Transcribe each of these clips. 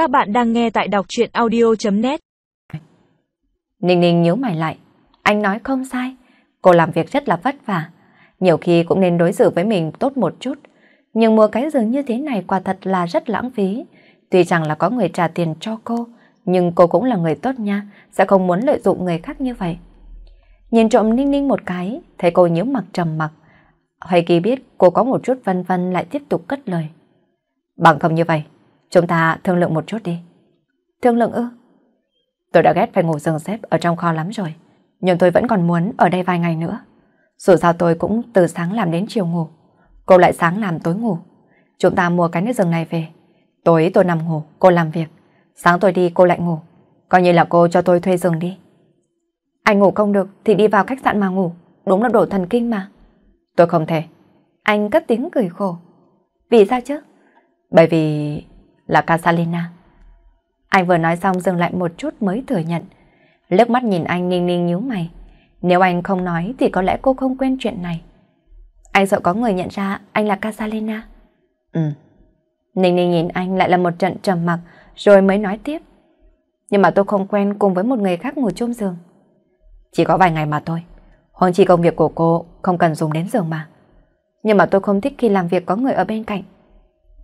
Các bạn đang nghe tại đọc chuyện audio.net Ninh Ninh nhíu mày lại. Anh nói không sai. Cô làm việc rất là vất vả. Nhiều khi cũng nên đối xử với mình tốt một chút. Nhưng mua cái giường như thế này quả thật là rất lãng phí. Tuy rằng là có người trả tiền cho cô, nhưng cô cũng là người tốt nha, sẽ không muốn lợi dụng người khác như vậy. Nhìn trộm Ninh Ninh một cái, thấy cô nhíu mặt trầm mặc. Hoài Kỳ biết cô có một chút vân vân lại tiếp tục cất lời. Bằng không như vậy, chúng ta thương lượng một chút đi. Thương lượng ư? Tôi đã ghét phải ngủ giường xếp ở trong kho lắm rồi, nhưng tôi vẫn còn muốn ở đây vài ngày nữa. Dù sao tôi cũng từ sáng làm đến chiều ngủ, cô lại sáng làm tối ngủ. Chúng ta mua cái nước giường này về. Tối tôi nằm ngủ, cô làm việc. Sáng tôi đi cô lại ngủ. Coi như là cô cho tôi thuê giường đi. Anh ngủ không được thì đi vào khách sạn mà ngủ. Đúng là đổ thần kinh mà. Tôi không thể. Anh cất tiếng cười khổ. Vì sao chứ? Bởi vì là Casalina. Anh vừa nói xong dừng lại một chút mới thừa nhận. Lướt mắt nhìn anh ninh ninh nhíu mày. Nếu anh không nói thì có lẽ cô không quên chuyện này. Anh sợ có người nhận ra anh là Casalina. Ừ. Ninh ninh nhìn anh lại là một trận trầm mặc, rồi mới nói tiếp. Nhưng mà tôi không quen cùng với một người khác ngủ chung giường. Chỉ có vài ngày mà thôi. Huống chi công việc của cô không cần dùng đến giường mà. Nhưng mà tôi không thích khi làm việc có người ở bên cạnh.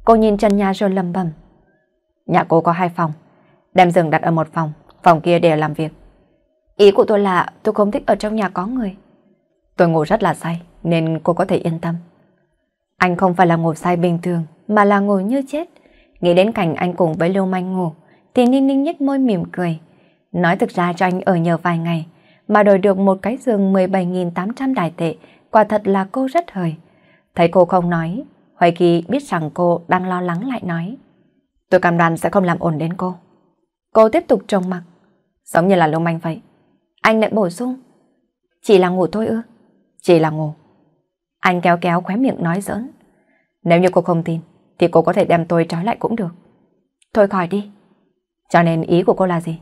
Cô nhìn trần nhà rồi lầm bầm. Nhà cô có hai phòng. Đem giường đặt ở một phòng, phòng kia để làm việc. Ý của tôi là tôi không thích ở trong nhà có người. Tôi ngủ rất là say, nên cô có thể yên tâm. Anh không phải là ngủ say bình thường, mà là ngủ như chết. Nghĩ đến cảnh anh cùng với Lưu Manh ngủ, thì Ninh Ninh nhếch môi mỉm cười. Nói thực ra cho anh ở nhờ vài ngày, mà đổi được một cái giường 17.800 đài tệ, quả thật là cô rất hời. Thấy cô không nói, Hoài Kỳ biết rằng cô đang lo lắng lại nói. Tôi cam đoan sẽ không làm ổn đến cô. Cô tiếp tục trông mặt, giống như là lông manh vậy. Anh lại bổ sung. Chỉ là ngủ thôi ư? Chỉ là ngủ. Anh kéo kéo khóe miệng nói giỡn. Nếu như cô không tin, thì cô có thể đem tôi trói lại cũng được. Thôi khỏi đi. Cho nên ý của cô là gì?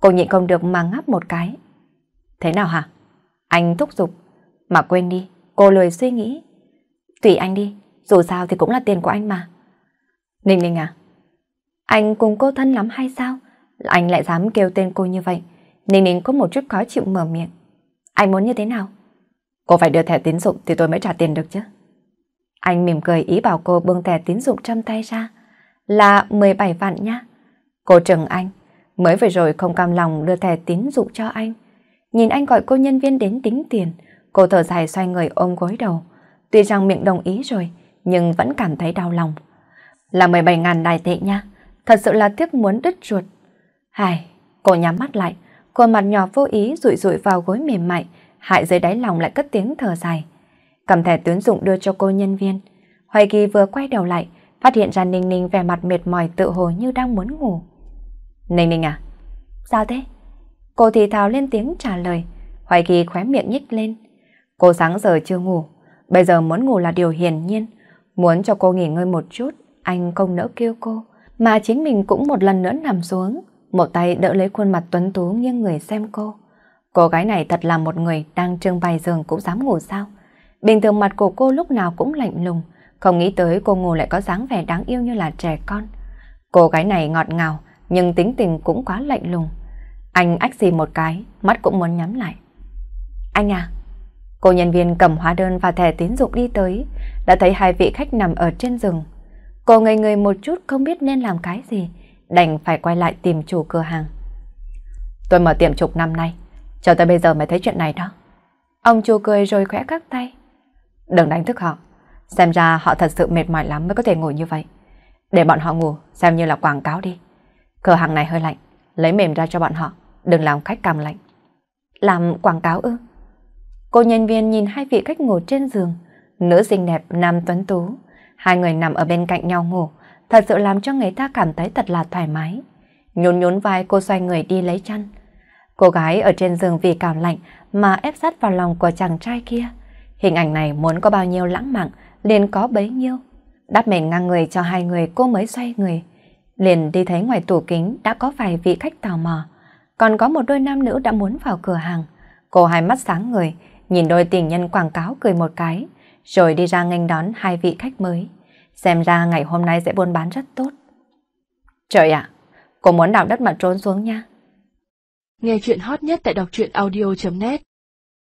Cô nhịn không được mà ngáp một cái. Thế nào hả? Anh thúc giục. Mà quên đi, cô lười suy nghĩ. Tùy anh đi, dù sao thì cũng là tiền của anh mà. Ninh Ninh à? Anh cùng cô thân lắm hay sao? Anh lại dám kêu tên cô như vậy. Ninh Ninh có một chút khó chịu mở miệng. Anh muốn như thế nào? Cô phải đưa thẻ tín dụng thì tôi mới trả tiền được chứ. Anh mỉm cười ý bảo cô bưng thẻ tín dụng trong tay ra. Là 17 vạn nhá. Cô Trừng Anh mới vừa rồi không cam lòng đưa thẻ tín dụng cho anh. Nhìn anh gọi cô nhân viên đến tính tiền, cô thở dài xoay người ôm gối đầu. Tuy rằng miệng đồng ý rồi, nhưng vẫn cảm thấy đau lòng. Là 17.000 đài tệ nha, thật sự là tiếc muốn đứt ruột. Hài, cô nhắm mắt lại, khuôn mặt nhỏ vô ý rụi rụi vào gối mềm mại, hại dưới đáy lòng lại cất tiếng thở dài. Cầm thẻ tuyến dụng đưa cho cô nhân viên. Hoài Kỳ vừa quay đầu lại, phát hiện ra Ninh Ninh vẻ mặt mệt mỏi tự hồ như đang muốn ngủ. Ninh Ninh à? Sao thế? Cô thì thào lên tiếng trả lời. Hoài Kỳ khóe miệng nhích lên. Cô sáng giờ chưa ngủ, bây giờ muốn ngủ là điều hiển nhiên. Muốn cho cô nghỉ ngơi một chút, anh không nỡ kêu cô, mà chính mình cũng một lần nữa nằm xuống, một tay đỡ lấy khuôn mặt tuấn tú nghiêng người xem cô. Cô gái này thật là một người đang trưng bày giường cũng dám ngủ sao? Bình thường mặt của cô lúc nào cũng lạnh lùng, không nghĩ tới cô ngủ lại có dáng vẻ đáng yêu như là trẻ con. Cô gái này ngọt ngào, nhưng tính tình cũng quá lạnh lùng. Anh ách gì một cái, mắt cũng muốn nhắm lại. Anh à, cô nhân viên cầm hóa đơn và thẻ tín dụng đi tới, đã thấy hai vị khách nằm ở trên giường. Cô ngây người một chút không biết nên làm cái gì, đành phải quay lại tìm chủ cửa hàng. Tôi mở tiệm chục năm nay, cho tới bây giờ mới thấy chuyện này đó. Ông chủ cười rồi khẽ các tay. Đừng đánh thức họ, xem ra họ thật sự mệt mỏi lắm mới có thể ngủ như vậy. Để bọn họ ngủ, xem như là quảng cáo đi. Cửa hàng này hơi lạnh, lấy mềm ra cho bọn họ, đừng làm khách cảm lạnh. Làm quảng cáo ư? Cô nhân viên nhìn hai vị khách ngủ trên giường, nữ xinh đẹp, nam tuấn tú. Hai người nằm ở bên cạnh nhau ngủ, thật sự làm cho người ta cảm thấy thật là thoải mái. Nhún nhún vai cô xoay người đi lấy chăn. Cô gái ở trên giường vì cảm lạnh mà ép sát vào lòng của chàng trai kia. Hình ảnh này muốn có bao nhiêu lãng mạn, liền có bấy nhiêu. Đắp mền ngang người cho hai người cô mới xoay người. Liền đi thấy ngoài tủ kính đã có vài vị khách tò mò. Còn có một đôi nam nữ đã muốn vào cửa hàng. Cô hai mắt sáng người, nhìn đôi tình nhân quảng cáo cười một cái, rồi đi ra nghênh đón hai vị khách mới. Xem ra ngày hôm nay sẽ buôn bán rất tốt. Trời ạ, à, cô muốn đào đất mà trốn xuống nha. Nghe chuyện hot nhất tại đọc truyện audio.net